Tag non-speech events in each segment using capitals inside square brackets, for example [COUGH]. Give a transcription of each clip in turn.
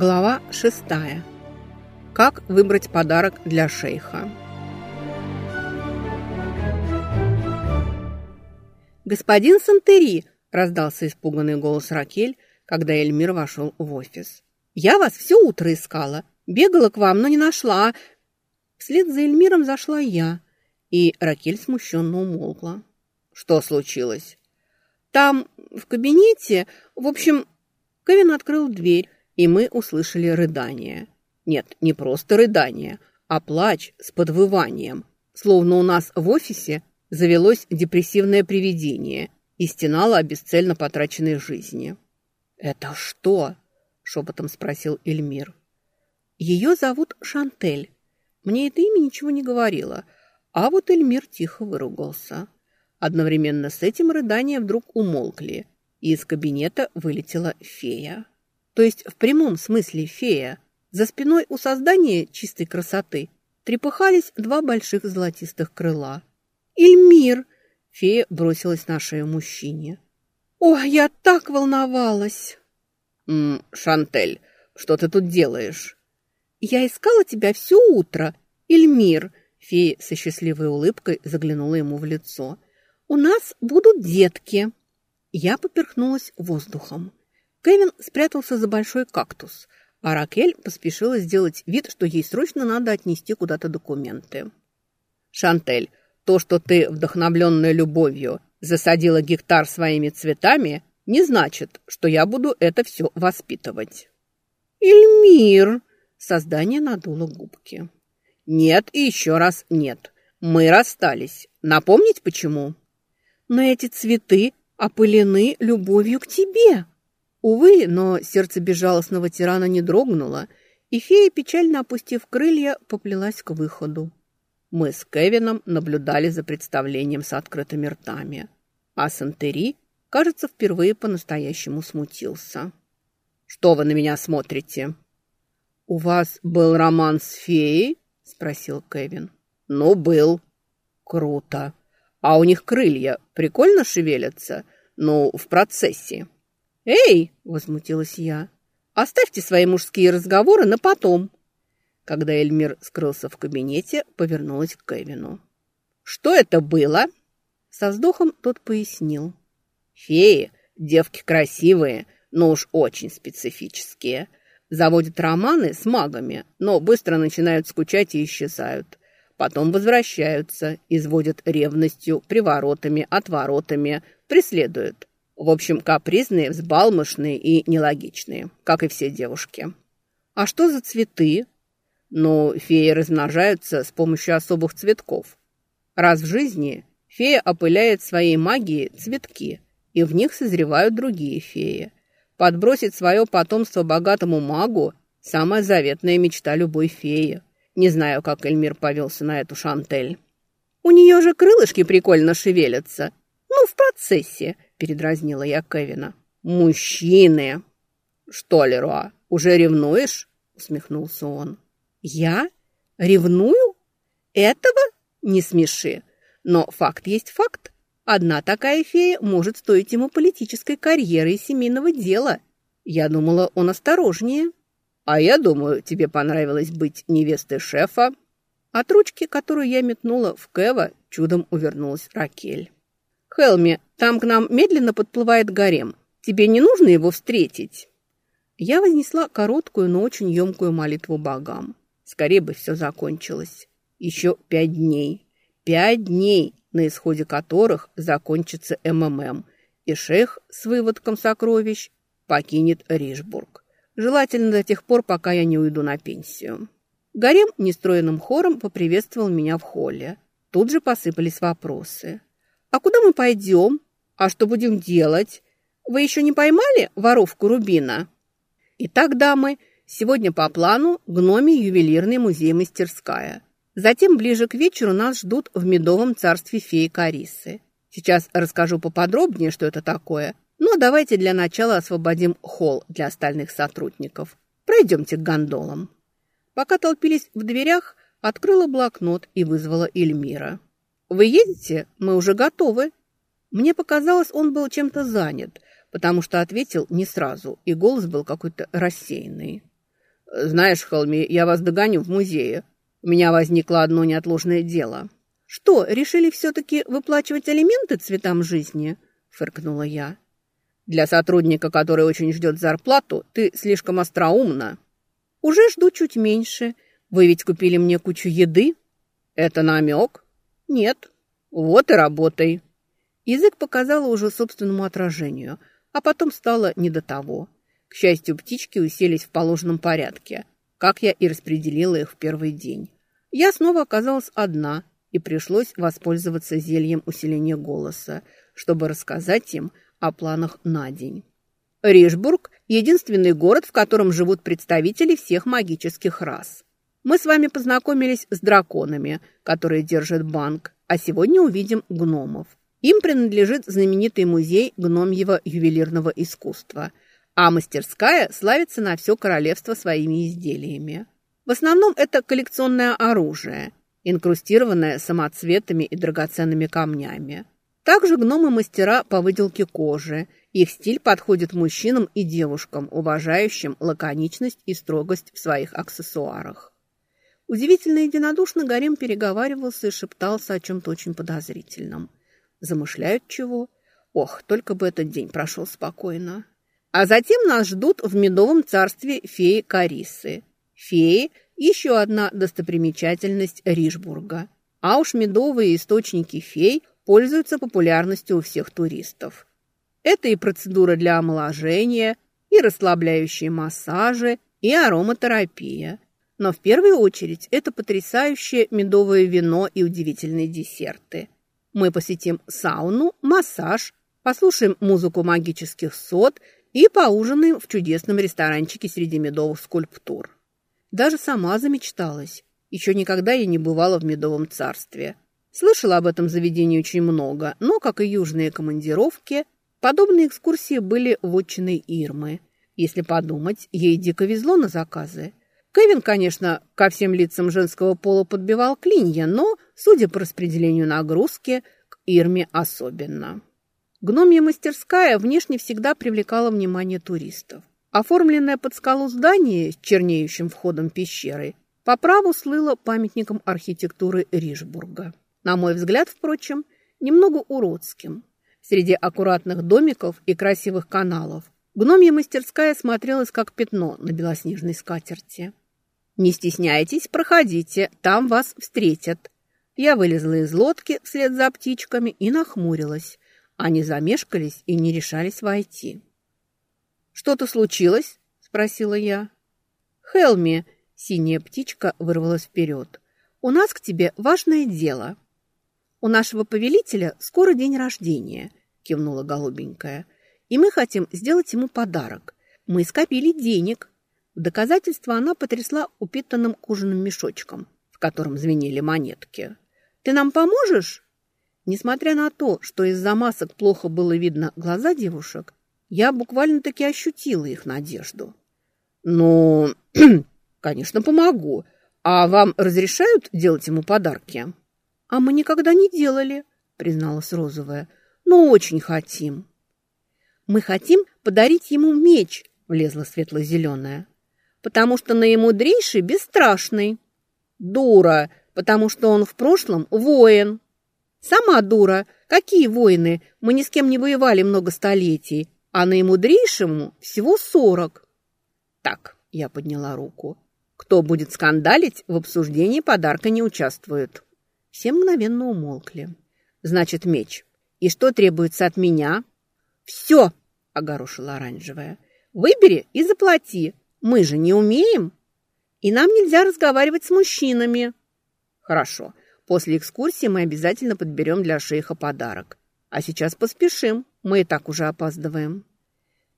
Глава шестая. Как выбрать подарок для шейха? «Господин Сантери!» – раздался испуганный голос Ракель, когда Эльмир вошел в офис. «Я вас все утро искала. Бегала к вам, но не нашла. Вслед за Эльмиром зашла я, и Ракель смущенно умолкла. «Что случилось?» «Там, в кабинете, в общем...» Кевин открыл дверь, и мы услышали рыдание. Нет, не просто рыдание, а плач с подвыванием. Словно у нас в офисе завелось депрессивное привидение и стенало о бесцельно потраченной жизни. «Это что?» – шепотом спросил Эльмир. «Ее зовут Шантель. Мне это имя ничего не говорило, а вот Эльмир тихо выругался. Одновременно с этим рыдания вдруг умолкли, и из кабинета вылетела фея то есть в прямом смысле фея. За спиной у создания чистой красоты трепыхались два больших золотистых крыла. «Ильмир!» – фея бросилась на шею мужчине. «О, я так волновалась!» «М -м, «Шантель, что ты тут делаешь?» «Я искала тебя все утро, Ильмир!» Фея со счастливой улыбкой заглянула ему в лицо. «У нас будут детки!» Я поперхнулась воздухом. Кевин спрятался за большой кактус, а Ракель поспешила сделать вид, что ей срочно надо отнести куда-то документы. «Шантель, то, что ты, вдохновленная любовью, засадила гектар своими цветами, не значит, что я буду это все воспитывать». «Эльмир!» – создание надуло губки. «Нет и еще раз нет. Мы расстались. Напомнить почему?» «Но эти цветы опылены любовью к тебе!» Увы, но сердце безжалостного тирана не дрогнуло, и фея, печально опустив крылья, поплелась к выходу. Мы с Кевином наблюдали за представлением с открытыми ртами, а Сантери, кажется, впервые по-настоящему смутился. «Что вы на меня смотрите?» «У вас был роман с феей?» – спросил Кевин. «Ну, был». «Круто. А у них крылья прикольно шевелятся? Ну, в процессе». «Эй!» – возмутилась я. «Оставьте свои мужские разговоры на потом!» Когда Эльмир скрылся в кабинете, повернулась к Кевину. «Что это было?» Со вздохом тот пояснил. «Феи, девки красивые, но уж очень специфические. Заводят романы с магами, но быстро начинают скучать и исчезают. Потом возвращаются, изводят ревностью, приворотами, отворотами, преследуют. В общем, капризные, взбалмошные и нелогичные, как и все девушки. А что за цветы? Ну, феи размножаются с помощью особых цветков. Раз в жизни фея опыляет своей магией цветки, и в них созревают другие феи. Подбросить свое потомство богатому магу – самая заветная мечта любой феи. Не знаю, как Эльмир повелся на эту Шантель. У нее же крылышки прикольно шевелятся. Ну, в процессе – передразнила я Кевина. «Мужчины!» «Что, Леруа, уже ревнуешь?» усмехнулся он. «Я? Ревную? Этого? Не смеши. Но факт есть факт. Одна такая фея может стоить ему политической карьеры и семейного дела. Я думала, он осторожнее». «А я думаю, тебе понравилось быть невестой шефа». От ручки, которую я метнула в Кева, чудом увернулась Ракель. «Хелми, там к нам медленно подплывает гарем. Тебе не нужно его встретить?» Я вознесла короткую, но очень емкую молитву богам. Скорее бы все закончилось. Еще пять дней. Пять дней, на исходе которых закончится МММ, и шейх с выводком сокровищ покинет Ришбург. Желательно до тех пор, пока я не уйду на пенсию. Гарем нестроенным хором поприветствовал меня в холле. Тут же посыпались вопросы. «А куда мы пойдем? А что будем делать? Вы еще не поймали воровку Рубина?» «Итак, дамы, сегодня по плану гноми ювелирный музей-мастерская. Затем ближе к вечеру нас ждут в медовом царстве феи Карисы. Сейчас расскажу поподробнее, что это такое, но давайте для начала освободим холл для остальных сотрудников. Пройдемте к гондолам». Пока толпились в дверях, открыла блокнот и вызвала Эльмира. «Вы едете? Мы уже готовы». Мне показалось, он был чем-то занят, потому что ответил не сразу, и голос был какой-то рассеянный. Знаешь, Холми, я вас догоню в музее. У меня возникло одно неотложное дело». «Что, решили все-таки выплачивать алименты цветам жизни?» – фыркнула я. «Для сотрудника, который очень ждет зарплату, ты слишком остроумна». «Уже жду чуть меньше. Вы ведь купили мне кучу еды?» «Это намек?» «Нет». «Вот и работай». Язык показала уже собственному отражению, а потом стало не до того. К счастью, птички уселись в положенном порядке, как я и распределила их в первый день. Я снова оказалась одна, и пришлось воспользоваться зельем усиления голоса, чтобы рассказать им о планах на день. Ришбург – единственный город, в котором живут представители всех магических рас. Мы с вами познакомились с драконами, которые держат банк, а сегодня увидим гномов. Им принадлежит знаменитый музей гномьего ювелирного искусства – а мастерская славится на все королевство своими изделиями. В основном это коллекционное оружие, инкрустированное самоцветами и драгоценными камнями. Также гномы-мастера по выделке кожи. Их стиль подходит мужчинам и девушкам, уважающим лаконичность и строгость в своих аксессуарах. Удивительно единодушно Гарем переговаривался и шептался о чем-то очень подозрительном. Замышляют чего? Ох, только бы этот день прошел спокойно. А затем нас ждут в медовом царстве феи Карисы. Феи – еще одна достопримечательность Ришбурга. А уж медовые источники фей пользуются популярностью у всех туристов. Это и процедура для омоложения, и расслабляющие массажи, и ароматерапия. Но в первую очередь это потрясающее медовое вино и удивительные десерты. Мы посетим сауну, массаж, послушаем музыку магических сод – и поужинаем в чудесном ресторанчике среди медовых скульптур. Даже сама замечталась. Еще никогда я не бывала в медовом царстве. Слышала об этом заведении очень много, но, как и южные командировки, подобные экскурсии были в отчиной Ирмы. Если подумать, ей дико везло на заказы. Кевин, конечно, ко всем лицам женского пола подбивал клинья, но, судя по распределению нагрузки, к Ирме особенно. Гномья мастерская внешне всегда привлекала внимание туристов. Оформленное под скалу здание с чернеющим входом пещеры по праву слыло памятником архитектуры Ришбурга. На мой взгляд, впрочем, немного уродским. Среди аккуратных домиков и красивых каналов гномья мастерская смотрелась как пятно на белоснежной скатерти. «Не стесняйтесь, проходите, там вас встретят». Я вылезла из лодки вслед за птичками и нахмурилась. Они замешкались и не решались войти. «Что-то случилось?» – спросила я. «Хелми!» – синяя птичка вырвалась вперед. «У нас к тебе важное дело». «У нашего повелителя скоро день рождения», – кивнула голубенькая. «И мы хотим сделать ему подарок. Мы скопили денег». В доказательство она потрясла упитанным кожаным мешочком, в котором звенели монетки. «Ты нам поможешь?» Несмотря на то, что из-за масок плохо было видно глаза девушек, я буквально-таки ощутила их надежду. «Ну, [CLEARS THROAT] конечно, помогу. А вам разрешают делать ему подарки?» «А мы никогда не делали», — призналась Розовая. «Но очень хотим». «Мы хотим подарить ему меч», — влезла светло-зеленая. «Потому что наимудрейший бесстрашный». «Дура, потому что он в прошлом воин», «Сама дура! Какие войны? Мы ни с кем не воевали много столетий, а наимудрейшему всего сорок». «Так», — я подняла руку, — «кто будет скандалить, в обсуждении подарка не участвует». Все мгновенно умолкли. «Значит, меч. И что требуется от меня?» «Все!» — огорошила оранжевая. «Выбери и заплати. Мы же не умеем. И нам нельзя разговаривать с мужчинами». «Хорошо. После экскурсии мы обязательно подберем для шейха подарок. А сейчас поспешим, мы и так уже опаздываем.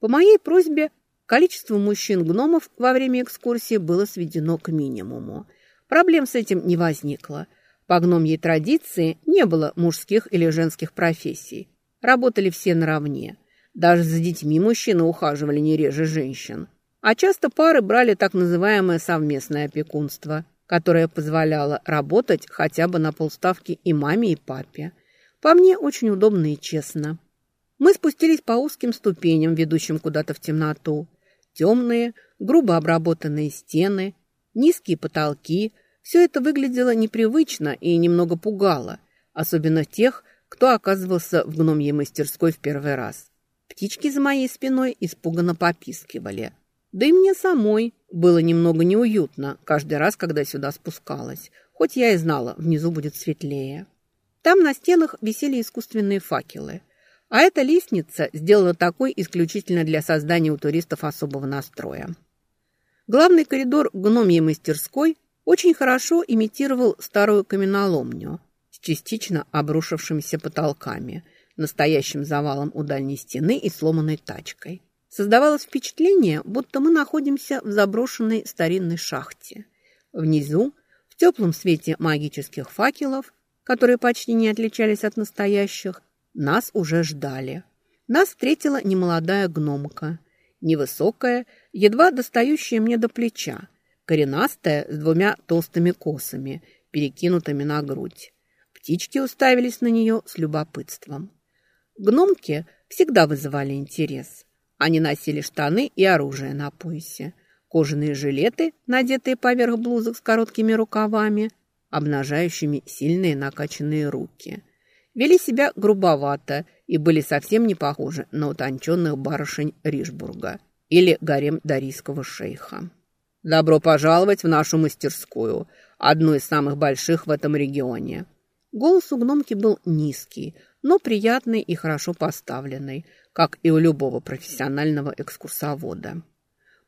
По моей просьбе количество мужчин-гномов во время экскурсии было сведено к минимуму. Проблем с этим не возникло. По гномьей традиции не было мужских или женских профессий. Работали все наравне. Даже за детьми мужчины ухаживали не реже женщин. А часто пары брали так называемое совместное опекунство – которая позволяла работать хотя бы на полставки и маме, и папе. По мне, очень удобно и честно. Мы спустились по узким ступеням, ведущим куда-то в темноту. Темные, грубо обработанные стены, низкие потолки – все это выглядело непривычно и немного пугало, особенно тех, кто оказывался в гномьей мастерской в первый раз. Птички за моей спиной испуганно попискивали. Да и мне самой было немного неуютно каждый раз, когда сюда спускалась, хоть я и знала, внизу будет светлее. Там на стенах висели искусственные факелы. А эта лестница сделана такой исключительно для создания у туристов особого настроя. Главный коридор гномьей мастерской очень хорошо имитировал старую каменоломню с частично обрушившимися потолками, настоящим завалом у дальней стены и сломанной тачкой. Создавалось впечатление, будто мы находимся в заброшенной старинной шахте. Внизу, в теплом свете магических факелов, которые почти не отличались от настоящих, нас уже ждали. Нас встретила немолодая гномка, невысокая, едва достающая мне до плеча, коренастая с двумя толстыми косами, перекинутыми на грудь. Птички уставились на нее с любопытством. Гномки всегда вызывали интерес. Они носили штаны и оружие на поясе, кожаные жилеты, надетые поверх блузок с короткими рукавами – обнажающими сильные накачанные руки. Вели себя грубовато и были совсем не похожи на утонченных барышень Ришбурга или гарем дарийского шейха. «Добро пожаловать в нашу мастерскую, одну из самых больших в этом регионе». Голос у гномки был низкий, но приятный и хорошо поставленный, как и у любого профессионального экскурсовода.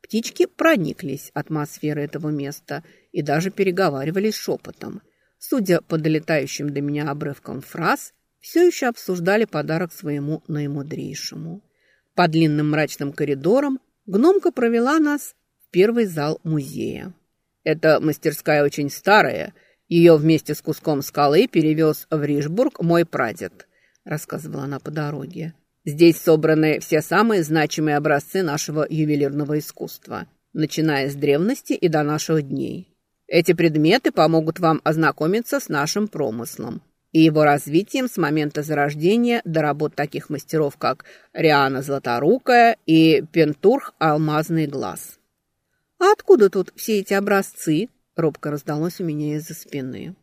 Птички прониклись атмосферой этого места и даже переговаривались шепотом. Судя по долетающим до меня обрывкам фраз, все еще обсуждали подарок своему наимудрейшему. По длинным мрачным коридорам гномка провела нас в первый зал музея. Эта мастерская очень старая. Ее вместе с куском скалы перевез в Ришбург мой прадед, рассказывала она по дороге. Здесь собраны все самые значимые образцы нашего ювелирного искусства, начиная с древности и до наших дней. Эти предметы помогут вам ознакомиться с нашим промыслом и его развитием с момента зарождения до работ таких мастеров, как Риана Златорукая и Пентурх Алмазный глаз. «А откуда тут все эти образцы?» – робко раздалось у меня из-за спины.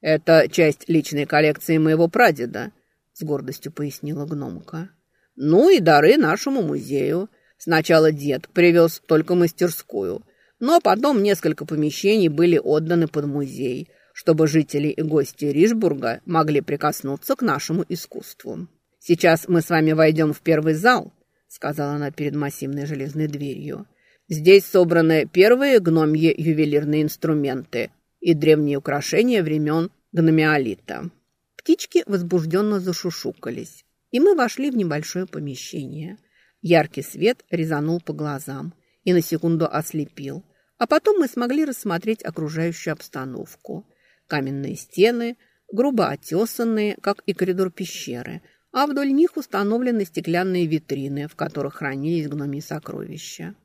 «Это часть личной коллекции моего прадеда», с гордостью пояснила гномка. Ну и дары нашему музею. Сначала дед привез только мастерскую, но потом несколько помещений были отданы под музей, чтобы жители и гости Ришбурга могли прикоснуться к нашему искусству. Сейчас мы с вами войдем в первый зал, сказала она перед массивной железной дверью. Здесь собраны первые гномьи ювелирные инструменты и древние украшения времен гномиолита. Птички возбужденно зашушукались, и мы вошли в небольшое помещение. Яркий свет резанул по глазам и на секунду ослепил, а потом мы смогли рассмотреть окружающую обстановку. Каменные стены, грубо отесанные, как и коридор пещеры, а вдоль них установлены стеклянные витрины, в которых хранились гномии сокровища.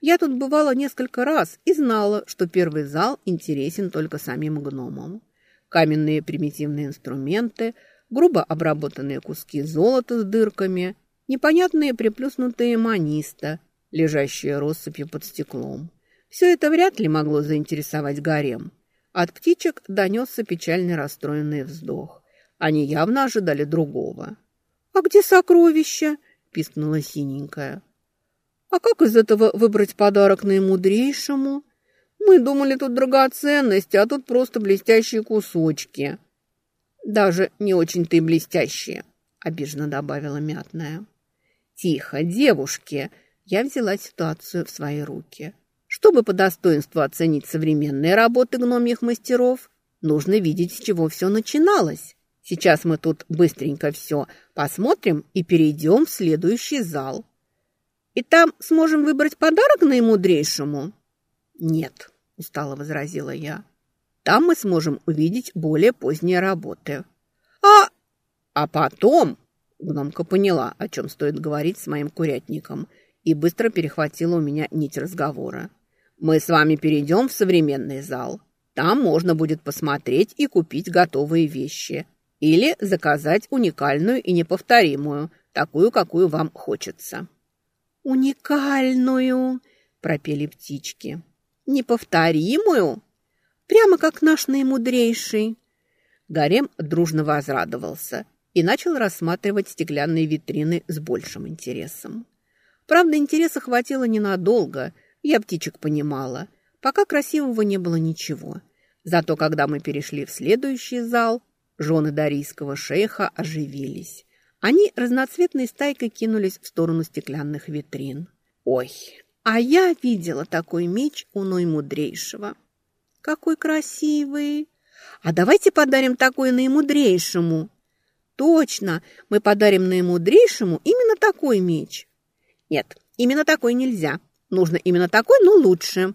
Я тут бывала несколько раз и знала, что первый зал интересен только самим гномам каменные примитивные инструменты, грубо обработанные куски золота с дырками, непонятные приплюснутые маниста, лежащие россыпью под стеклом. Все это вряд ли могло заинтересовать гарем. От птичек донесся печальный расстроенный вздох. Они явно ожидали другого. «А где сокровища?» – пискнула синенькая. «А как из этого выбрать подарок наимудрейшему?» Мы думали, тут драгоценности, а тут просто блестящие кусочки. Даже не очень-то и блестящие, обиженно добавила мятная. Тихо, девушки. Я взяла ситуацию в свои руки. Чтобы по достоинству оценить современные работы гномьих мастеров, нужно видеть, с чего все начиналось. Сейчас мы тут быстренько все посмотрим и перейдем в следующий зал. И там сможем выбрать подарок наимудрейшему? Нет, устало возразила я. Там мы сможем увидеть более поздние работы. А, а потом... Гномка поняла, о чем стоит говорить с моим курятником, и быстро перехватила у меня нить разговора. «Мы с вами перейдем в современный зал. Там можно будет посмотреть и купить готовые вещи. Или заказать уникальную и неповторимую, такую, какую вам хочется». «Уникальную!» – пропели птички. «Неповторимую? Прямо как наш наимудрейший!» Гарем дружно возрадовался и начал рассматривать стеклянные витрины с большим интересом. Правда, интереса хватило ненадолго, я птичек понимала. Пока красивого не было ничего. Зато когда мы перешли в следующий зал, жены дарийского шейха оживились. Они разноцветной стайкой кинулись в сторону стеклянных витрин. «Ой, а я видела такой меч у наимудрейшего. Какой красивый! А давайте подарим такой наимудрейшему!» «Точно, мы подарим наимудрейшему именно такой меч!» «Нет, именно такой нельзя. Нужно именно такой, но лучше!»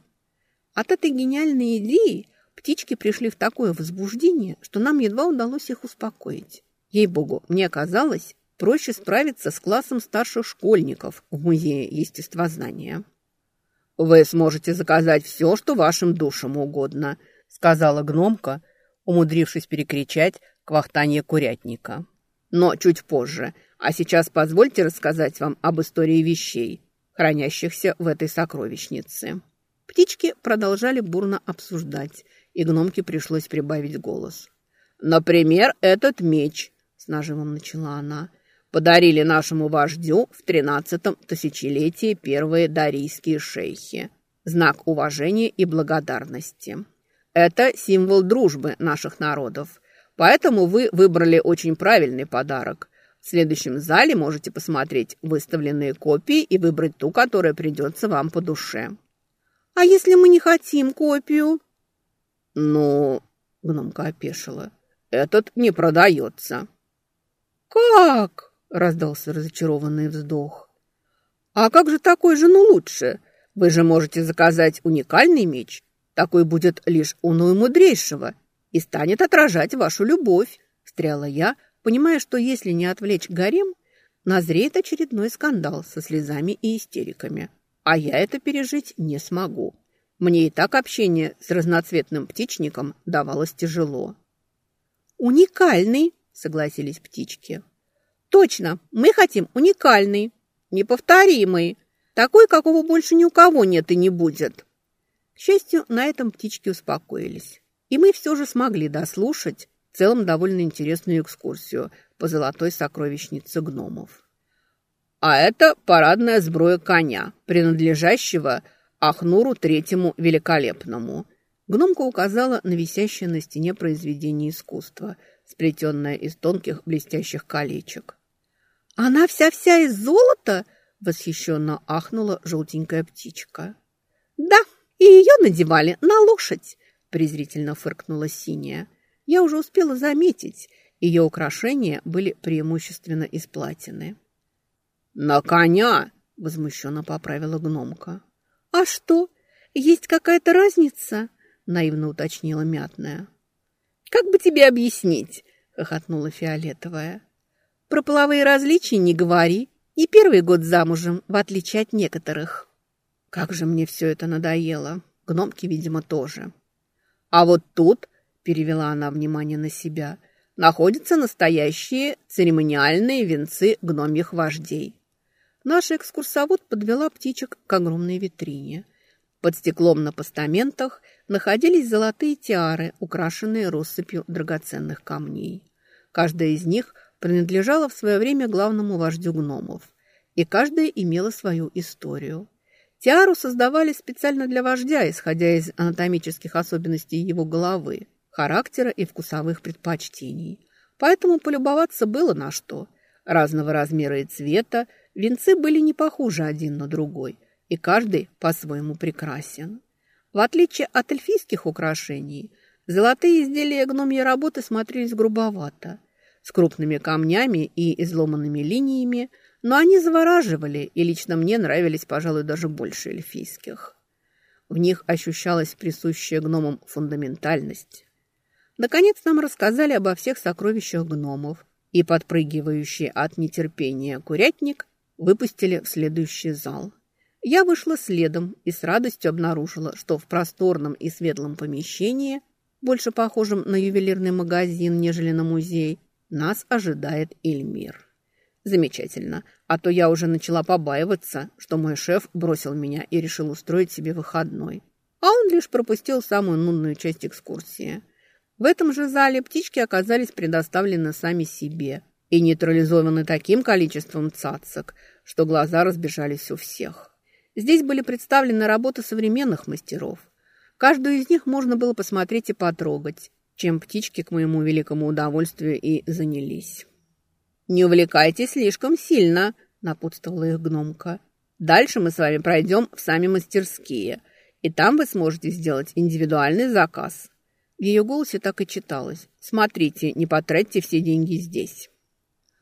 От этой гениальной идеи птички пришли в такое возбуждение, что нам едва удалось их успокоить. Ей-богу, мне казалось, проще справиться с классом старших школьников в Музее естествознания. «Вы сможете заказать все, что вашим душам угодно», сказала гномка, умудрившись перекричать квахтание курятника. «Но чуть позже. А сейчас позвольте рассказать вам об истории вещей, хранящихся в этой сокровищнице». Птички продолжали бурно обсуждать, и гномке пришлось прибавить голос. «Например, этот меч», с нажимом начала она, подарили нашему вождю в тринадцатом тысячелетии первые дарийские шейхи. Знак уважения и благодарности. Это символ дружбы наших народов. Поэтому вы выбрали очень правильный подарок. В следующем зале можете посмотреть выставленные копии и выбрать ту, которая придется вам по душе. А если мы не хотим копию? Ну, гномка опешила. Этот не продается. «Как?» – раздался разочарованный вздох. «А как же такой же, ну лучше? Вы же можете заказать уникальный меч. Такой будет лишь у наимудрейшего и станет отражать вашу любовь», – встряла я, понимая, что если не отвлечь гарем, назреет очередной скандал со слезами и истериками. А я это пережить не смогу. Мне и так общение с разноцветным птичником давалось тяжело. «Уникальный!» согласились птички. Точно, мы хотим уникальный, неповторимый, такой, какого больше ни у кого нет и не будет. К счастью, на этом птички успокоились. И мы все же смогли дослушать в целом довольно интересную экскурсию по золотой сокровищнице гномов. А это парадная сброя коня, принадлежащего Ахнуру Третьему Великолепному. Гномка указала на висящее на стене произведение искусства – сплетенная из тонких блестящих колечек. «Она вся-вся из золота?» – восхищенно ахнула желтенькая птичка. «Да, и ее надевали на лошадь!» – презрительно фыркнула синяя. Я уже успела заметить, ее украшения были преимущественно из платины. «На коня!» – возмущенно поправила гномка. «А что, есть какая-то разница?» – наивно уточнила мятная. «Как бы тебе объяснить?» – хохотнула фиолетовая. «Про половые различия не говори. Не первый год замужем, в отличие от некоторых». Как же мне все это надоело. Гномки, видимо, тоже. «А вот тут», – перевела она внимание на себя, – «находятся настоящие церемониальные венцы гномьих вождей». Наша экскурсовод подвела птичек к огромной витрине – под стеклом на постаментах находились золотые тиары, украшенные россыпью драгоценных камней. Каждая из них принадлежала в свое время главному вождю гномов, и каждая имела свою историю. Тиару создавали специально для вождя, исходя из анатомических особенностей его головы, характера и вкусовых предпочтений. Поэтому полюбоваться было на что. Разного размера и цвета, венцы были не похожи один на другой – и каждый по-своему прекрасен. В отличие от эльфийских украшений, золотые изделия гномьей работы смотрелись грубовато, с крупными камнями и изломанными линиями, но они завораживали, и лично мне нравились, пожалуй, даже больше эльфийских. В них ощущалась присущая гномам фундаментальность. Наконец нам рассказали обо всех сокровищах гномов, и подпрыгивающий от нетерпения курятник выпустили в следующий зал – я вышла следом и с радостью обнаружила, что в просторном и светлом помещении, больше похожем на ювелирный магазин, нежели на музей, нас ожидает Эльмир. Замечательно. А то я уже начала побаиваться, что мой шеф бросил меня и решил устроить себе выходной. А он лишь пропустил самую нудную часть экскурсии. В этом же зале птички оказались предоставлены сами себе и нейтрализованы таким количеством цацок, что глаза разбежались у всех. Здесь были представлены работы современных мастеров. Каждую из них можно было посмотреть и потрогать, чем птички, к моему великому удовольствию, и занялись. «Не увлекайтесь слишком сильно», – напутствовала их гномка. «Дальше мы с вами пройдем в сами мастерские, и там вы сможете сделать индивидуальный заказ». В ее голосе так и читалось. «Смотрите, не потратьте все деньги здесь».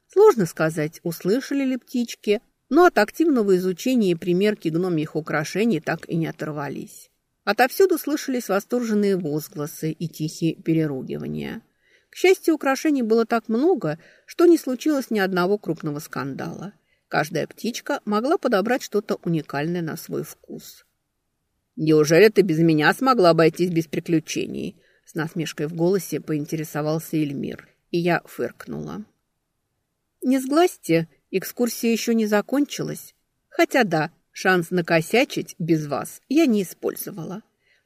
Сложно сказать, услышали ли птички, но от активного изучения и примерки гномьих украшений так и не оторвались. Отовсюду слышались восторженные возгласы и тихие переругивания – к счастью, украшений было так много, что не случилось ни одного крупного скандала. Каждая птичка могла подобрать что-то уникальное на свой вкус. «Неужели ты без меня смогла обойтись без приключений?» С насмешкой в голосе поинтересовался Эльмир, и я фыркнула. «Не сглазьте, экскурсия еще не закончилась. Хотя да, шанс накосячить без вас я не использовала».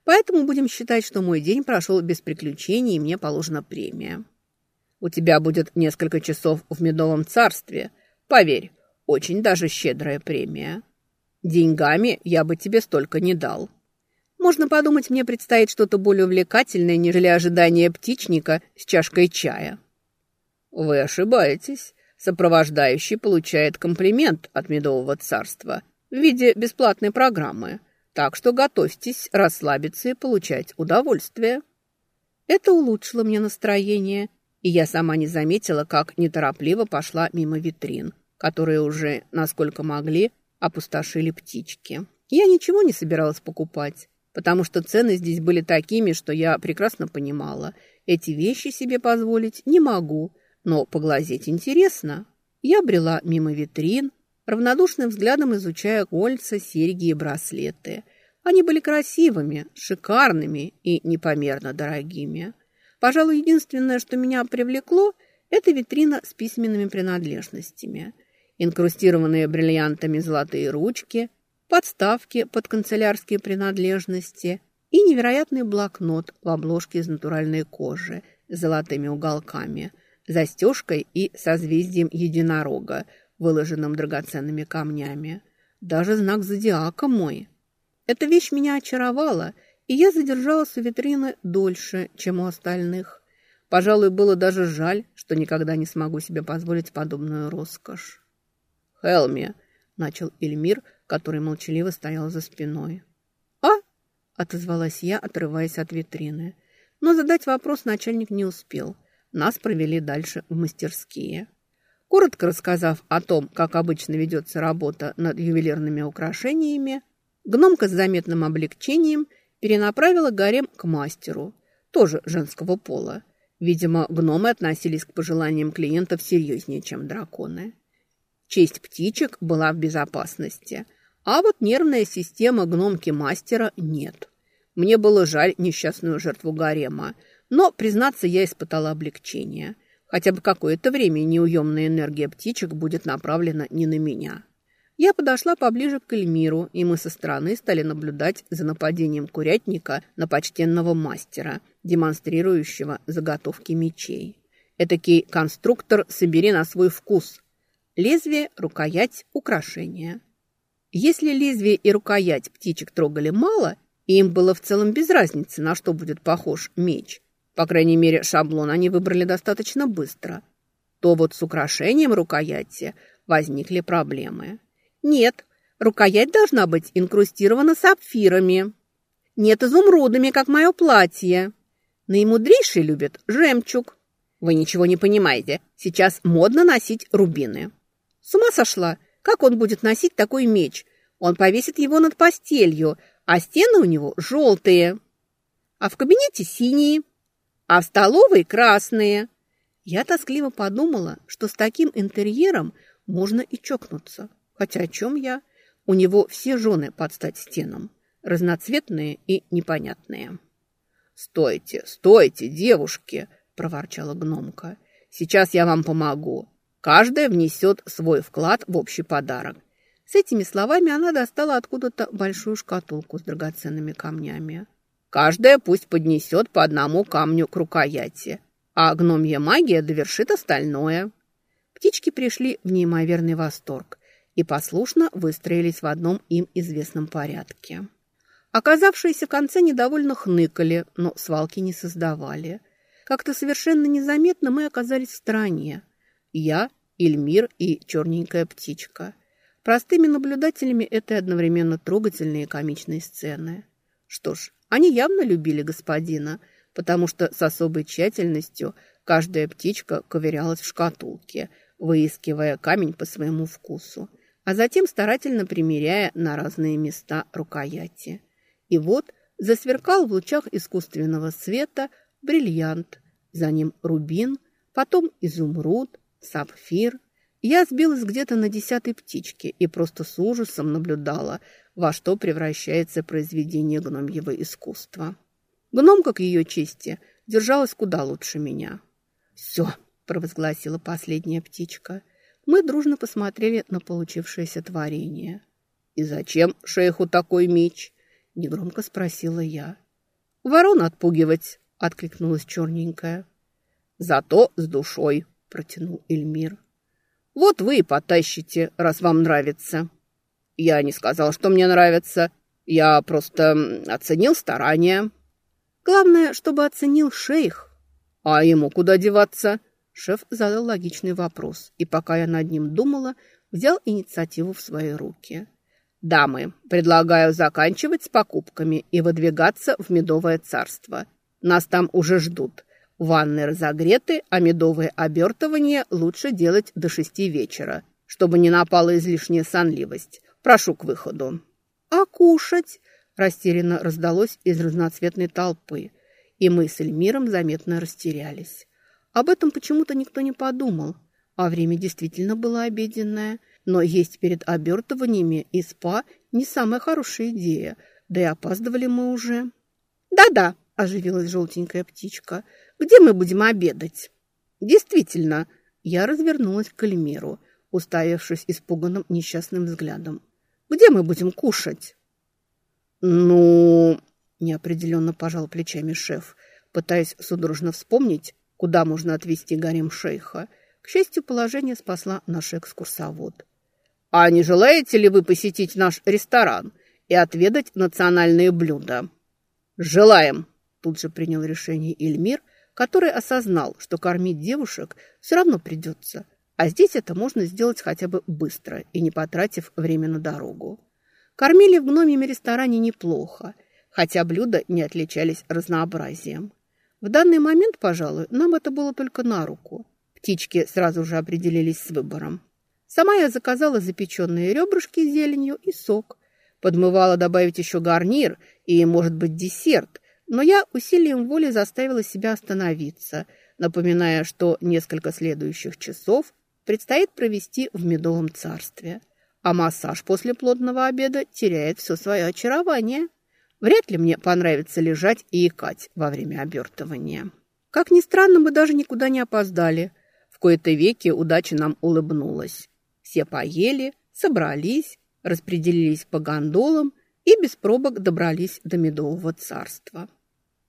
Поэтому будем считать, что мой день прошел без приключений, и мне положена премия. У тебя будет несколько часов в медовом царстве. Поверь, очень даже щедрая премия. Деньгами я бы тебе столько не дал. Можно подумать, мне предстоит что-то более увлекательное, нежели ожидание птичника с чашкой чая. Вы ошибаетесь. Сопровождающий получает комплимент от медового царства в виде бесплатной программы – так что готовьтесь расслабиться и получать удовольствие. Это улучшило мне настроение, и я сама не заметила, как неторопливо пошла мимо витрин, которые уже, насколько могли, опустошили птички. Я ничего не собиралась покупать, потому что цены здесь были такими, что я прекрасно понимала. Эти вещи себе позволить не могу, но поглазеть интересно. Я брела мимо витрин, равнодушным взглядом изучая кольца, серьги и браслеты. Они были красивыми, шикарными и непомерно дорогими. Пожалуй, единственное, что меня привлекло, это витрина с письменными принадлежностями. Инкрустированные бриллиантами золотые ручки, подставки под канцелярские принадлежности и невероятный блокнот в обложке из натуральной кожи с золотыми уголками, застежкой и созвездием единорога, выложенным драгоценными камнями. Даже знак зодиака мой. Эта вещь меня очаровала, и я задержалась у витрины дольше, чем у остальных. Пожалуй, было даже жаль, что никогда не смогу себе позволить подобную роскошь. «Хелми», — начал Эльмир, который молчаливо стоял за спиной. «А?» — отозвалась я, отрываясь от витрины. Но задать вопрос начальник не успел. Нас провели дальше в мастерские. Коротко рассказав о том, как обычно ведется работа над ювелирными украшениями, гномка с заметным облегчением перенаправила гарем к мастеру, тоже женского пола. Видимо, гномы относились к пожеланиям клиентов серьезнее, чем драконы. Честь птичек была в безопасности, а вот нервная система гномки-мастера нет. Мне было жаль несчастную жертву гарема, но, признаться, я испытала облегчение – Хотя бы какое-то время неуемная энергия птичек будет направлена не на меня. Я подошла поближе к Эльмиру, и мы со стороны стали наблюдать за нападением курятника на почтенного мастера, демонстрирующего заготовки мечей. Этакий конструктор «собери на свой вкус». Лезвие, рукоять, украшения. Если лезвие и рукоять птичек трогали мало, и им было в целом без разницы, на что будет похож меч – по крайней мере, шаблон они выбрали достаточно быстро. То вот с украшением рукояти возникли проблемы. Нет, рукоять должна быть инкрустирована сапфирами. Нет изумрудами, как мое платье. Наимудрейшие любят жемчуг. Вы ничего не понимаете. Сейчас модно носить рубины. С ума сошла. Как он будет носить такой меч? Он повесит его над постелью, а стены у него желтые. А в кабинете синие а в столовой красные. Я тоскливо подумала, что с таким интерьером можно и чокнуться. Хотя о чем я? У него все жены под стать стенам, разноцветные и непонятные. «Стойте, стойте, девушки!» – проворчала гномка. «Сейчас я вам помогу. Каждая внесет свой вклад в общий подарок. С этими словами она достала откуда-то большую шкатулку с драгоценными камнями. Каждая пусть поднесет по одному камню к рукояти, а гномья магия довершит остальное. Птички пришли в неимоверный восторг и послушно выстроились в одном им известном порядке. Оказавшиеся в конце недовольно хныкали, но свалки не создавали. Как-то совершенно незаметно мы оказались в стране. Я, Эльмир и черненькая птичка. Простыми наблюдателями этой одновременно трогательной и комичной сцены. Что ж, они явно любили господина, потому что с особой тщательностью каждая птичка ковырялась в шкатулке, выискивая камень по своему вкусу, а затем старательно примеряя на разные места рукояти. И вот засверкал в лучах искусственного света бриллиант, за ним рубин, потом изумруд, сапфир. Я сбилась где-то на десятой птичке и просто с ужасом наблюдала, во что превращается произведение гномьего искусства. Гномка, к ее чести, держалась куда лучше меня. «Все», – провозгласила последняя птичка. Мы дружно посмотрели на получившееся творение. «И зачем шейху такой меч?» – негромко спросила я. «Ворон отпугивать», – откликнулась черненькая. «Зато с душой», – протянул Эльмир. «Вот вы и потащите, раз вам нравится». Я не сказал, что мне нравится. Я просто оценил старания. Главное, чтобы оценил шейх. А ему куда деваться? Шеф задал логичный вопрос, и пока я над ним думала, взял инициативу в свои руки. «Дамы, предлагаю заканчивать с покупками и выдвигаться в Медовое царство. Нас там уже ждут. Ванны разогреты, а медовое обертывание лучше делать до шести вечера, чтобы не напала излишняя сонливость. Прошу к выходу». «А кушать?» – растерянно раздалось из разноцветной толпы, и мы с Эльмиром заметно растерялись. Об этом почему-то никто не подумал, а время действительно было обеденное, но есть перед обертываниями и спа не самая хорошая идея, да и опаздывали мы уже. «Да-да», – оживилась желтенькая птичка, – «где мы будем обедать?» «Действительно», – я развернулась к Эльмиру, уставившись испуганным несчастным взглядом. Где мы будем кушать?» «Ну...» – неопределенно пожал плечами шеф, пытаясь судорожно вспомнить, куда можно отвезти гарем шейха. К счастью, положение спасла наш экскурсовод. «А не желаете ли вы посетить наш ресторан и отведать национальные блюда?» «Желаем!» – тут же принял решение Эльмир, который осознал, что кормить девушек все равно придется – а здесь это можно сделать хотя бы быстро и не потратив время на дорогу. Кормили в гномьем ресторане неплохо, хотя блюда не отличались разнообразием. В данный момент, пожалуй, нам это было только на руку. Птички сразу же определились с выбором. Сама я заказала запеченные ребрышки с зеленью и сок. Подмывала добавить еще гарнир и, может быть, десерт, но я усилием воли заставила себя остановиться, напоминая, что несколько следующих часов предстоит провести в Медовом царстве. А массаж после плотного обеда теряет все свое очарование. Вряд ли мне понравится лежать и икать во время обертывания. Как ни странно, мы даже никуда не опоздали. В кои-то веки удача нам улыбнулась. Все поели, собрались, распределились по гондолам и без пробок добрались до Медового царства.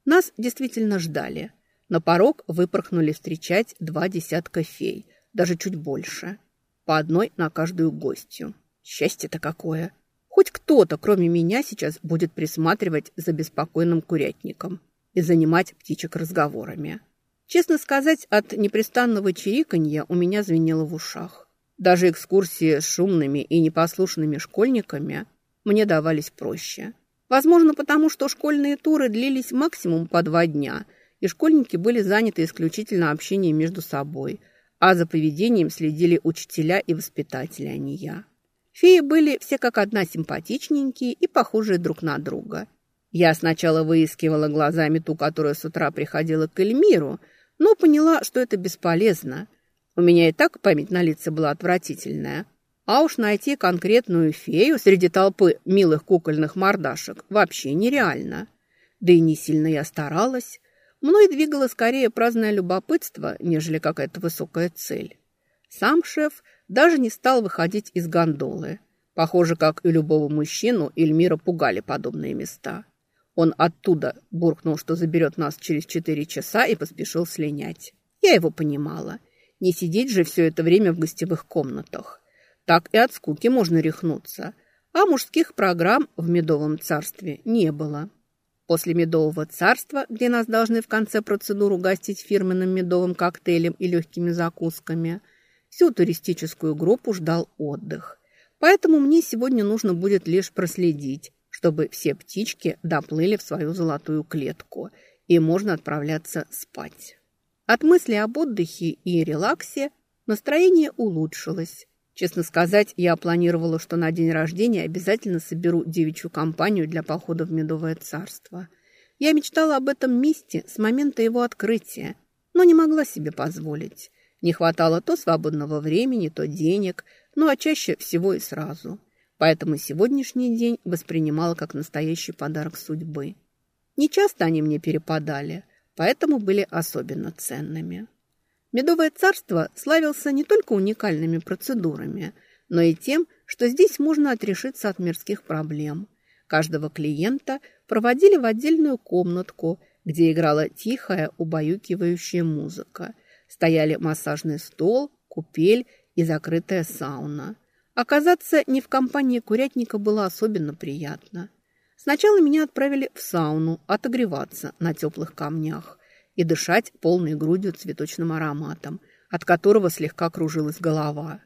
Нас действительно ждали. На порог выпорхнули встречать два десятка фей – даже чуть больше. По одной на каждую гостью. Счастье-то какое! Хоть кто-то, кроме меня, сейчас будет присматривать за беспокойным курятником и занимать птичек разговорами. Честно сказать, от непрестанного чириканья у меня звенело в ушах. Даже экскурсии с шумными и непослушными школьниками мне давались проще. Возможно, потому что школьные туры длились максимум по два дня, и школьники были заняты исключительно общением между собой – а за поведением следили учителя и воспитатели, а не я. Феи были все как одна симпатичненькие и похожие друг на друга. Я сначала выискивала глазами ту, которая с утра приходила к Эльмиру, но поняла, что это бесполезно. У меня и так память на лице была отвратительная. А уж найти конкретную фею среди толпы милых кукольных мордашек вообще нереально. Да и не сильно я старалась. Мной двигало скорее праздное любопытство, нежели какая-то высокая цель. Сам шеф даже не стал выходить из гондолы. Похоже, как и любого мужчину, Эльмира пугали подобные места. Он оттуда буркнул, что заберет нас через четыре часа и поспешил слинять. Я его понимала. Не сидеть же все это время в гостевых комнатах. Так и от скуки можно рехнуться. А мужских программ в Медовом царстве не было. После Медового царства, где нас должны в конце процедуры угостить фирменным медовым коктейлем и легкими закусками, всю туристическую группу ждал отдых. Поэтому мне сегодня нужно будет лишь проследить, чтобы все птички доплыли в свою золотую клетку, и можно отправляться спать. От мысли об отдыхе и релаксе настроение улучшилось. Честно сказать, я планировала, что на день рождения обязательно соберу девичью компанию для похода в Медовое царство. Я мечтала об этом месте с момента его открытия, но не могла себе позволить. Не хватало то свободного времени, то денег, ну а чаще всего и сразу. Поэтому сегодняшний день воспринимала как настоящий подарок судьбы. Не часто они мне перепадали – поэтому были особенно ценными. Медовое царство славился не только уникальными процедурами, но и тем, что здесь можно отрешиться от мирских проблем. Каждого клиента проводили в отдельную комнатку, где играла тихая, убаюкивающая музыка. Стояли массажный стол, купель и закрытая сауна. Оказаться не в компании курятника было особенно приятно. Сначала меня отправили в сауну отогреваться на теплых камнях и дышать полной грудью цветочным ароматом, от которого слегка кружилась голова.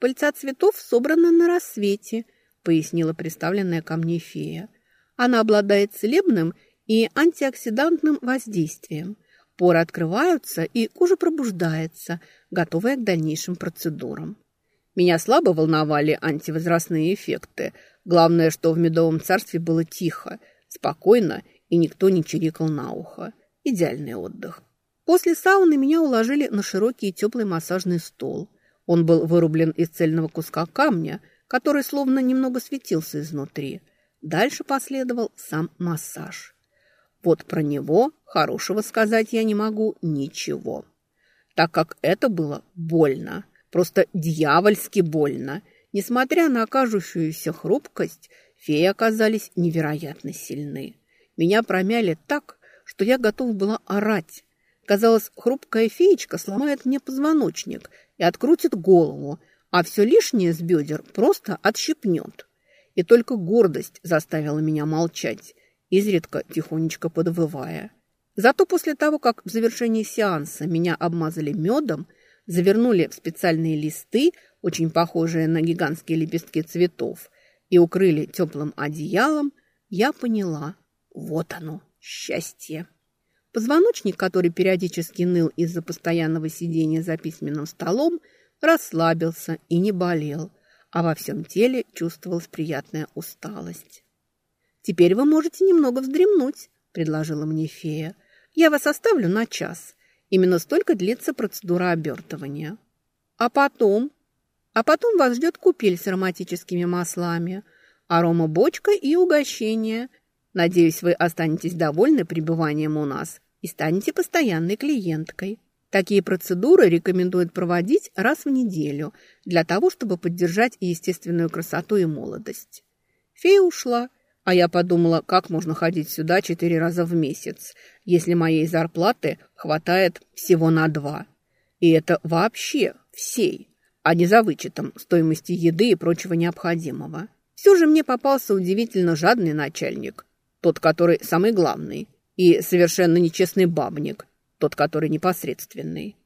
«Пыльца цветов собрана на рассвете», — пояснила представленная ко мне фея. «Она обладает целебным и антиоксидантным воздействием. Поры открываются, и кожа пробуждается, готовая к дальнейшим процедурам. Меня слабо волновали антивозрастные эффекты, Главное, что в Медовом царстве было тихо, спокойно, и никто не чирикал на ухо. Идеальный отдых. После сауны меня уложили на широкий и теплый массажный стол. Он был вырублен из цельного куска камня, который словно немного светился изнутри. Дальше последовал сам массаж. Вот про него хорошего сказать я не могу ничего. Так как это было больно, просто дьявольски больно – Несмотря на окажущуюся хрупкость, феи оказались невероятно сильны. Меня промяли так, что я готов была орать. Казалось, хрупкая феечка сломает мне позвоночник и открутит голову, а все лишнее с бедер просто отщипнет. И только гордость заставила меня молчать, изредка тихонечко подвывая. Зато после того, как в завершении сеанса меня обмазали медом, завернули в специальные листы, очень похожие на гигантские лепестки цветов, и укрыли теплым одеялом, я поняла – вот оно, счастье. Позвоночник, который периодически ныл из-за постоянного сидения за письменным столом, расслабился и не болел, а во всем теле чувствовалась приятная усталость. «Теперь вы можете немного вздремнуть», – предложила мне фея. «Я вас оставлю на час. Именно столько длится процедура обертывания. А потом а потом вас ждет купель с ароматическими маслами, арома-бочка и угощение. Надеюсь, вы останетесь довольны пребыванием у нас и станете постоянной клиенткой. Такие процедуры рекомендуют проводить раз в неделю для того, чтобы поддержать естественную красоту и молодость. Фея ушла, а я подумала, как можно ходить сюда четыре раза в месяц, если моей зарплаты хватает всего на два. И это вообще всей а не за вычетом стоимости еды и прочего необходимого. Все же мне попался удивительно жадный начальник, тот, который самый главный, и совершенно нечестный бабник, тот, который непосредственный.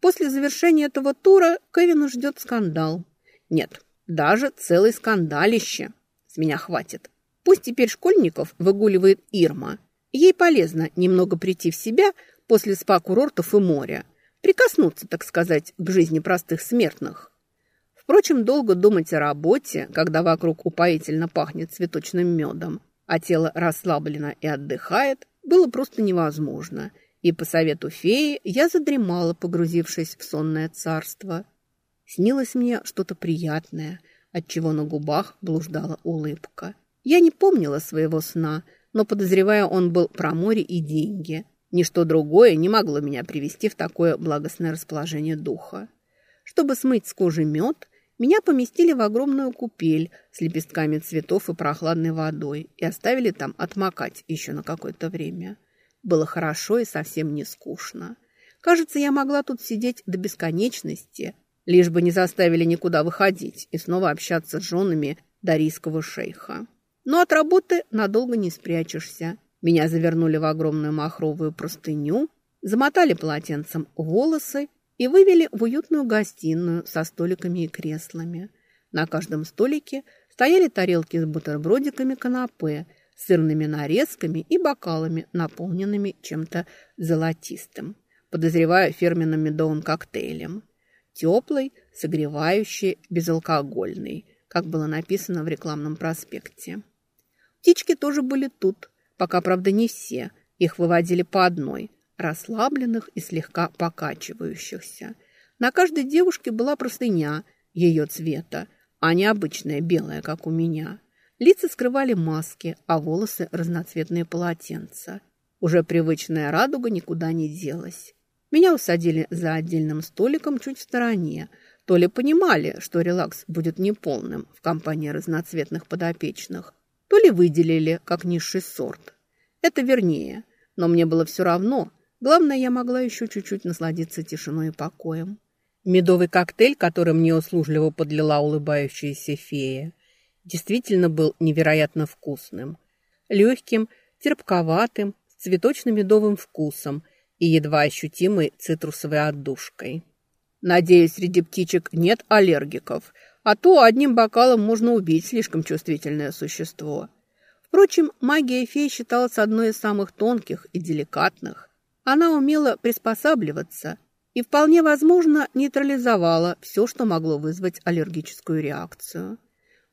После завершения этого тура Кевина ждет скандал. Нет, даже целый скандалище. С меня хватит. Пусть теперь школьников выгуливает Ирма. Ей полезно немного прийти в себя после спа-курортов и моря, прикоснуться, так сказать, к жизни простых смертных. Впрочем, долго думать о работе, когда вокруг упоительно пахнет цветочным медом, а тело расслаблено и отдыхает, было просто невозможно. И по совету феи я задремала, погрузившись в сонное царство. Снилось мне что-то приятное, отчего на губах блуждала улыбка. Я не помнила своего сна, но, подозревая, он был про море и деньги – Ничто другое не могло меня привести в такое благостное расположение духа. Чтобы смыть с кожи мед, меня поместили в огромную купель с лепестками цветов и прохладной водой и оставили там отмокать еще на какое-то время. Было хорошо и совсем не скучно. Кажется, я могла тут сидеть до бесконечности, лишь бы не заставили никуда выходить и снова общаться с женами дарийского шейха. Но от работы надолго не спрячешься. Меня завернули в огромную махровую простыню, замотали полотенцем волосы и вывели в уютную гостиную со столиками и креслами. На каждом столике стояли тарелки с бутербродиками канапе, сырными нарезками и бокалами, наполненными чем-то золотистым. Подозреваю фирменным медовым коктейлем. Теплый, согревающий, безалкогольный, как было написано в рекламном проспекте. Птички тоже были тут, пока, правда, не все. Их выводили по одной – расслабленных и слегка покачивающихся. На каждой девушке была простыня ее цвета, а не обычная белая, как у меня. Лица скрывали маски, а волосы – разноцветные полотенца. Уже привычная радуга никуда не делась. Меня усадили за отдельным столиком чуть в стороне. То ли понимали, что релакс будет неполным в компании разноцветных подопечных, то ли выделили как низший сорт. Это вернее, но мне было все равно – Главное, я могла еще чуть-чуть насладиться тишиной и покоем. Медовый коктейль, который мне услужливо подлила улыбающаяся фея, действительно был невероятно вкусным. Легким, терпковатым, с цветочно-медовым вкусом и едва ощутимой цитрусовой отдушкой. Надеюсь, среди птичек нет аллергиков, а то одним бокалом можно убить слишком чувствительное существо. Впрочем, магия феи считалась одной из самых тонких и деликатных. Она умела приспосабливаться и вполне возможно нейтрализовала все, что могло вызвать аллергическую реакцию.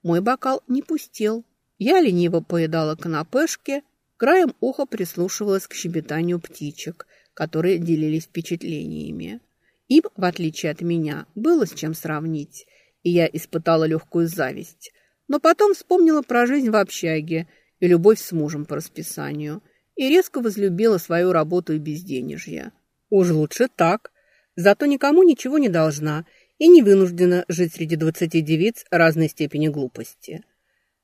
Мой бокал не пустел. Я лениво поедала канапешки, краем уха прислушивалась к щебетанию птичек, которые делились впечатлениями. Им, в отличие от меня, было с чем сравнить, и я испытала легкую зависть. Но потом вспомнила про жизнь в общаге и любовь с мужем по расписанию – и резко возлюбила свою работу и безденежье. Уж лучше так. Зато никому ничего не должна и не вынуждена жить среди двадцати девиц разной степени глупости.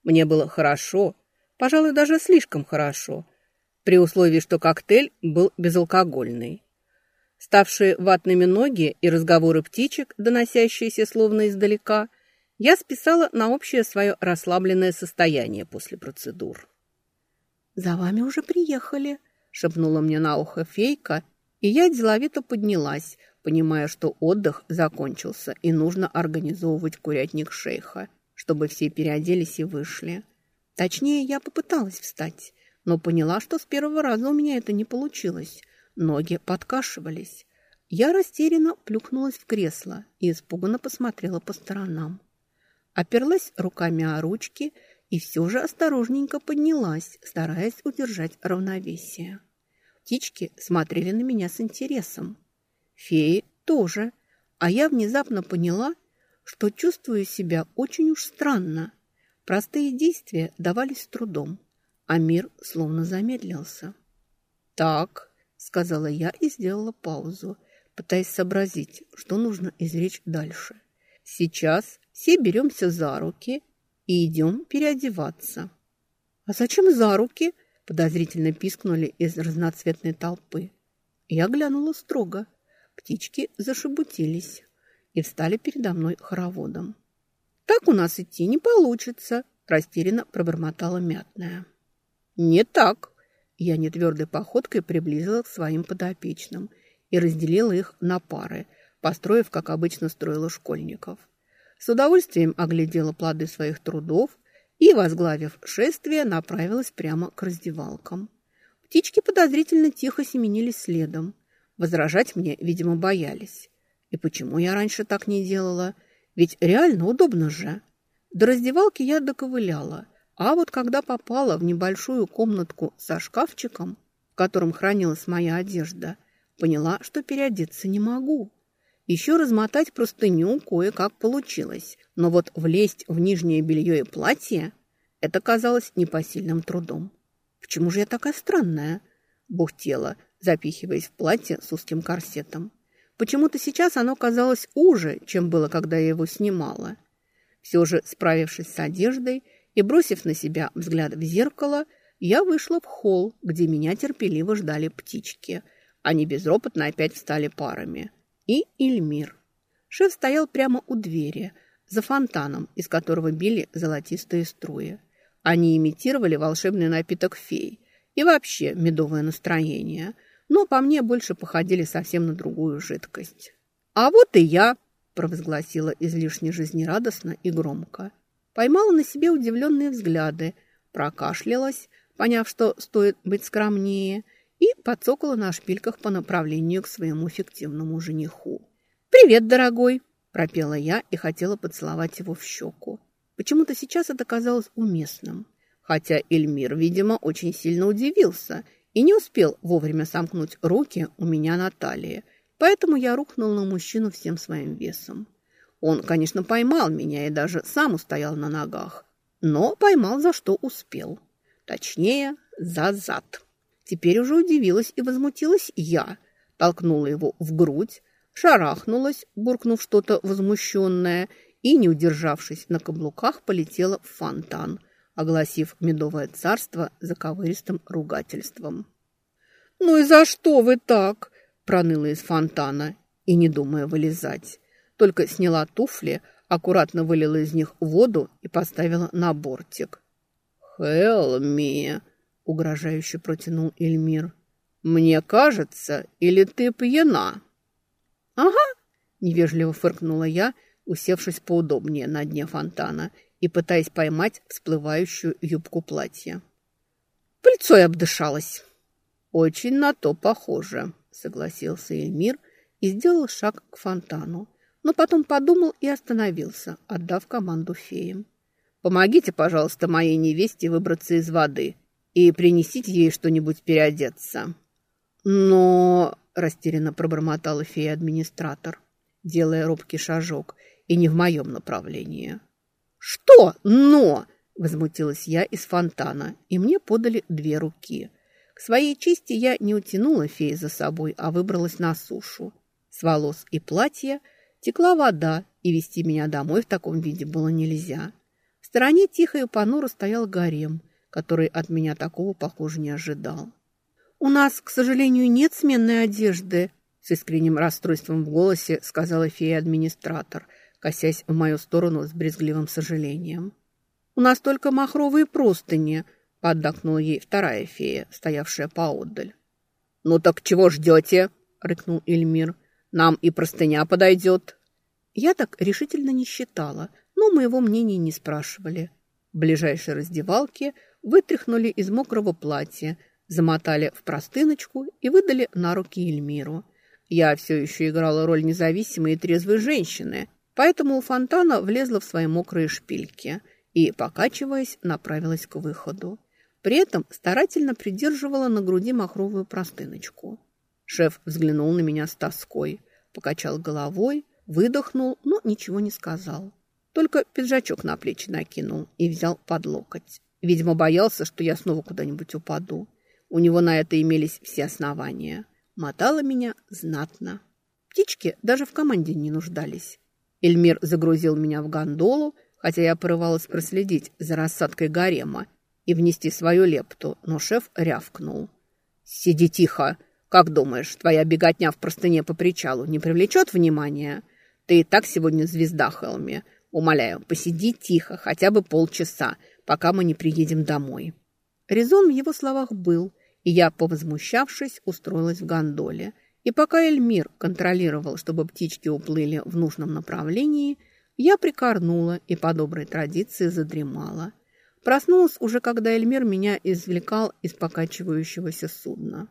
Мне было хорошо, пожалуй, даже слишком хорошо, при условии, что коктейль был безалкогольный. Ставшие ватными ноги и разговоры птичек, доносящиеся словно издалека, я списала на общее свое расслабленное состояние после процедур. «За вами уже приехали», — шепнула мне на ухо фейка, и я деловито поднялась, понимая, что отдых закончился и нужно организовывать курятник шейха, чтобы все переоделись и вышли. Точнее, я попыталась встать, но поняла, что с первого раза у меня это не получилось. Ноги подкашивались. Я растерянно плюхнулась в кресло и испуганно посмотрела по сторонам. Оперлась руками о ручки и все же осторожненько поднялась, стараясь удержать равновесие. Птички смотрели на меня с интересом. Феи тоже. А я внезапно поняла, что чувствую себя очень уж странно. Простые действия давались с трудом, а мир словно замедлился. «Так», — сказала я и сделала паузу, пытаясь сообразить, что нужно изречь дальше. «Сейчас все беремся за руки и идем переодеваться». «А зачем за руки?» – подозрительно пискнули из разноцветной толпы. Я глянула строго. Птички зашебутились и встали передо мной хороводом. «Так у нас идти не получится», – растерянно пробормотала мятная. «Не так!» Я нетвердой походкой приблизила к своим подопечным и разделила их на пары, построив, как обычно строила школьников – с удовольствием оглядела плоды своих трудов и, возглавив шествие, направилась прямо к раздевалкам. Птички подозрительно тихо семенились следом. Возражать мне, видимо, боялись. И почему я раньше так не делала? Ведь реально удобно же. До раздевалки я доковыляла, а вот когда попала в небольшую комнатку со шкафчиком, в котором хранилась моя одежда, поняла, что переодеться не могу. Еще размотать простыню кое-как получилось, но вот влезть в нижнее белье и платье – это казалось непосильным трудом. «Почему же я такая странная?» – бухтела, запихиваясь в платье с узким корсетом. Почему-то сейчас оно казалось уже, чем было, когда я его снимала. Все же, справившись с одеждой и бросив на себя взгляд в зеркало, я вышла в холл, где меня терпеливо ждали птички. Они безропотно опять встали парами. И Ильмир. Шеф стоял прямо у двери, за фонтаном, из которого били золотистые струи. Они имитировали волшебный напиток фей и вообще медовое настроение, но по мне больше походили совсем на другую жидкость. «А вот и я!» – провозгласила излишне жизнерадостно и громко. Поймала на себе удивленные взгляды, прокашлялась, поняв, что стоит быть скромнее, и подцокала на шпильках по направлению к своему фиктивному жениху. «Привет, дорогой!» – пропела я и хотела поцеловать его в щеку. Почему-то сейчас это казалось уместным, хотя Эльмир, видимо, очень сильно удивился и не успел вовремя сомкнуть руки у меня на талии, поэтому я рухнул на мужчину всем своим весом. Он, конечно, поймал меня и даже сам устоял на ногах, но поймал за что успел. Точнее, за зад. Теперь уже удивилась и возмутилась я. Толкнула его в грудь, шарахнулась, буркнув что-то возмущенное, и, не удержавшись на каблуках, полетела в фонтан, огласив медовое царство заковыристым ругательством. «Ну и за что вы так?» – проныла из фонтана и не думая вылезать. Только сняла туфли, аккуратно вылила из них воду и поставила на бортик. «Хелми!» — угрожающе протянул Эльмир. «Мне кажется, или ты пьяна?» «Ага!» — невежливо фыркнула я, усевшись поудобнее на дне фонтана и пытаясь поймать всплывающую юбку платья. Я обдышалась. «Очень на то похоже», — согласился Эльмир и сделал шаг к фонтану, но потом подумал и остановился, отдав команду феям. Помогите, пожалуйста, моей невесте выбраться из воды и принесите ей что-нибудь переодеться». «Но...» – растерянно пробормотала фея-администратор, делая робкий шажок, и не в моем направлении. «Что «но»?» – возмутилась я из фонтана, и мне подали две руки. К своей чести я не утянула фею за собой, а выбралась на сушу. С волос и платья текла вода, и вести меня домой в таком виде было нельзя стороне тихо и понуро стоял гарем, который от меня такого, похоже, не ожидал. «У нас, к сожалению, нет сменной одежды», с искренним расстройством в голосе сказала фея-администратор, косясь в мою сторону с брезгливым сожалением. «У нас только махровые простыни», — поддакнула ей вторая фея, стоявшая поодаль. «Ну так чего ждете?» — рыкнул Эльмир. «Нам и простыня подойдет». Я так решительно не считала — но моего мнения не спрашивали. В ближайшей раздевалке вытряхнули из мокрого платья, замотали в простыночку и выдали на руки Эльмиру. Я все еще играла роль независимой и трезвой женщины, поэтому у фонтана влезла в свои мокрые шпильки и, покачиваясь, направилась к выходу. При этом старательно придерживала на груди махровую простыночку. Шеф взглянул на меня с тоской, покачал головой, выдохнул, но ничего не сказал. Только пиджачок на плечи накинул и взял под локоть. Видимо, боялся, что я снова куда-нибудь упаду. У него на это имелись все основания. Мотало меня знатно. Птички даже в команде не нуждались. Эльмир загрузил меня в гондолу, хотя я порывалась проследить за рассадкой гарема и внести свою лепту, но шеф рявкнул. «Сиди тихо! Как думаешь, твоя беготня в простыне по причалу не привлечет внимания? Ты и так сегодня звезда, Хелми. Умоляю, посиди тихо, хотя бы полчаса, пока мы не приедем домой». Резон в его словах был, и я, повозмущавшись, устроилась в гондоле. И пока Эльмир контролировал, чтобы птички уплыли в нужном направлении, я прикорнула и по доброй традиции задремала. Проснулась уже, когда Эльмир меня извлекал из покачивающегося судна.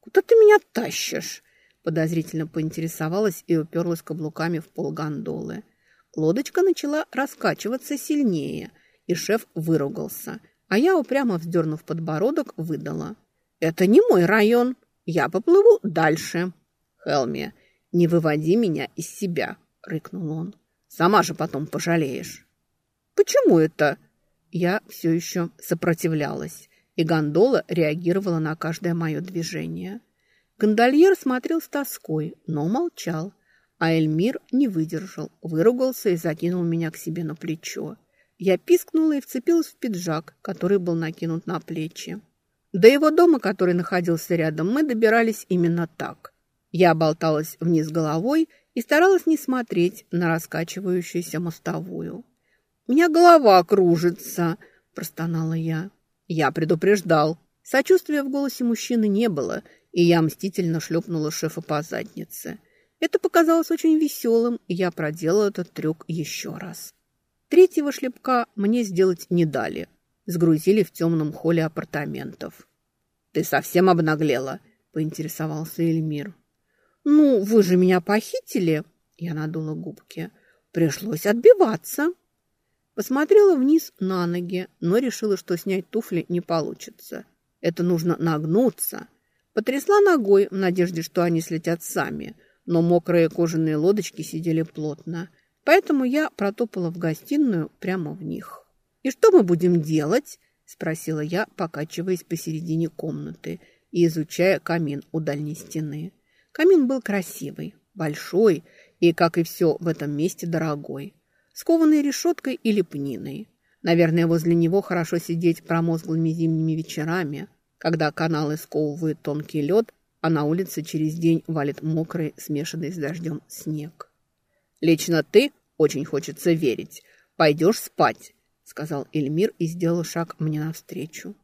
«Куда ты меня тащишь?» Подозрительно поинтересовалась и уперлась каблуками в пол гондолы. Лодочка начала раскачиваться сильнее, и шеф выругался, а я, упрямо вздернув подбородок, выдала. «Это не мой район, я поплыву дальше». «Хелми, не выводи меня из себя», — рыкнул он. «Сама же потом пожалеешь». «Почему это?» Я все еще сопротивлялась, и гондола реагировала на каждое мое движение. Гондольер смотрел с тоской, но молчал. А Эльмир не выдержал, выругался и закинул меня к себе на плечо. Я пискнула и вцепилась в пиджак, который был накинут на плечи. До его дома, который находился рядом, мы добирались именно так. Я болталась вниз головой и старалась не смотреть на раскачивающуюся мостовую. «У меня голова кружится», – простонала я. «Я предупреждал». Сочувствия в голосе мужчины не было, и я мстительно шлепнула шефа по заднице. Это показалось очень веселым, и я проделала этот трюк еще раз. Третьего шлепка мне сделать не дали. Сгрузили в темном холле апартаментов. «Ты совсем обнаглела?» – поинтересовался Эльмир. «Ну, вы же меня похитили!» – я надула губки. «Пришлось отбиваться!» Посмотрела вниз на ноги, но решила, что снять туфли не получится. Это нужно нагнуться. Потрясла ногой в надежде, что они слетят сами – но мокрые кожаные лодочки сидели плотно, поэтому я протопала в гостиную прямо в них. «И что мы будем делать?» – спросила я, покачиваясь посередине комнаты и изучая камин у дальней стены. Камин был красивый, большой и, как и все в этом месте, дорогой, скованный решеткой и лепниной. Наверное, возле него хорошо сидеть промозглыми зимними вечерами, когда каналы сковывают тонкий лед, а на улице через день валит мокрый, смешанный с дождем снег. «Лично ты, очень хочется верить, пойдешь спать», сказал Эльмир и сделал шаг мне навстречу.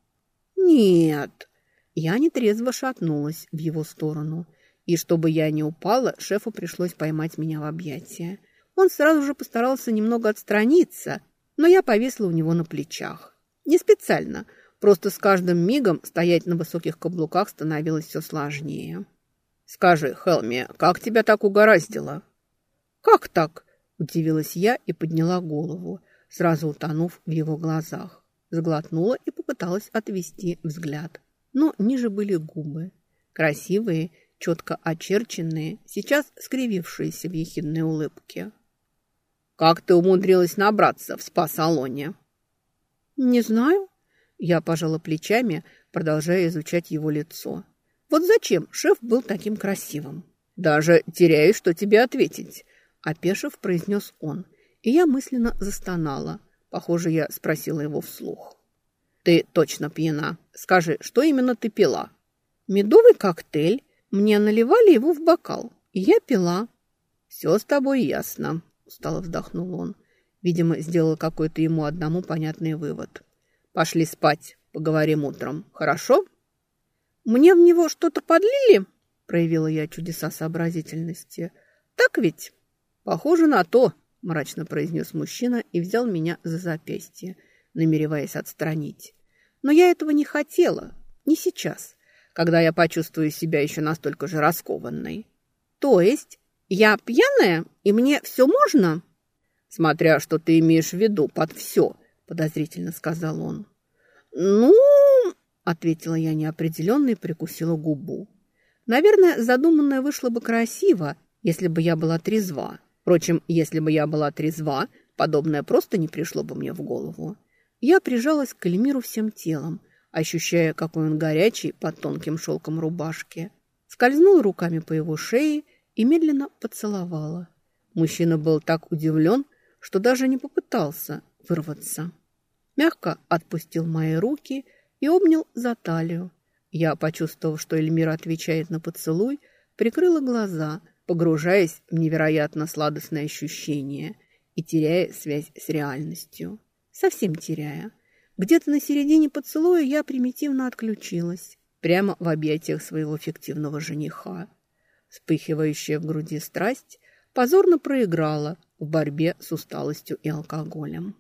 «Нет!» Я нетрезво шатнулась в его сторону, и чтобы я не упала, шефу пришлось поймать меня в объятия. Он сразу же постарался немного отстраниться, но я повесла у него на плечах. Не специально – Просто с каждым мигом стоять на высоких каблуках становилось все сложнее. «Скажи, Хелми, как тебя так угораздило?» «Как так?» – удивилась я и подняла голову, сразу утонув в его глазах. Сглотнула и попыталась отвести взгляд. Но ниже были губы. Красивые, четко очерченные, сейчас скривившиеся в ехидной улыбке. «Как ты умудрилась набраться в спа-салоне?» «Не знаю», я пожала плечами, продолжая изучать его лицо. Вот зачем шеф был таким красивым? Даже теряюсь, что тебе ответить, опешив, произнес он. И я мысленно застонала. Похоже, я спросила его вслух. Ты точно пьяна. Скажи, что именно ты пила? Медовый коктейль. Мне наливали его в бокал, и я пила. Все с тобой ясно, устало вздохнул он. Видимо, сделал какой-то ему одному понятный вывод. Пошли спать, поговорим утром, хорошо? Мне в него что-то подлили? Проявила я чудеса сообразительности. Так ведь? Похоже на то, мрачно произнес мужчина и взял меня за запястье, намереваясь отстранить. Но я этого не хотела, не сейчас, когда я почувствую себя еще настолько же раскованной. То есть я пьяная, и мне все можно? Смотря что ты имеешь в виду под все, подозрительно сказал он. «Ну...» — ответила я неопределенно и прикусила губу. «Наверное, задуманное вышло бы красиво, если бы я была трезва. Впрочем, если бы я была трезва, подобное просто не пришло бы мне в голову». Я прижалась к Эльмиру всем телом, ощущая, какой он горячий под тонким шелком рубашки. Скользнула руками по его шее и медленно поцеловала. Мужчина был так удивлен, что даже не попытался вырваться мягко отпустил мои руки и обнял за талию. Я, почувствовав, что Эльмира отвечает на поцелуй, прикрыла глаза, погружаясь в невероятно сладостное ощущение и теряя связь с реальностью. Совсем теряя. Где-то на середине поцелуя я примитивно отключилась, прямо в объятиях своего фиктивного жениха. Вспыхивающая в груди страсть позорно проиграла в борьбе с усталостью и алкоголем.